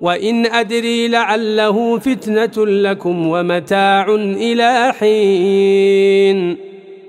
وإن أدري لعله فتنة لكم ومتاع إلى حين.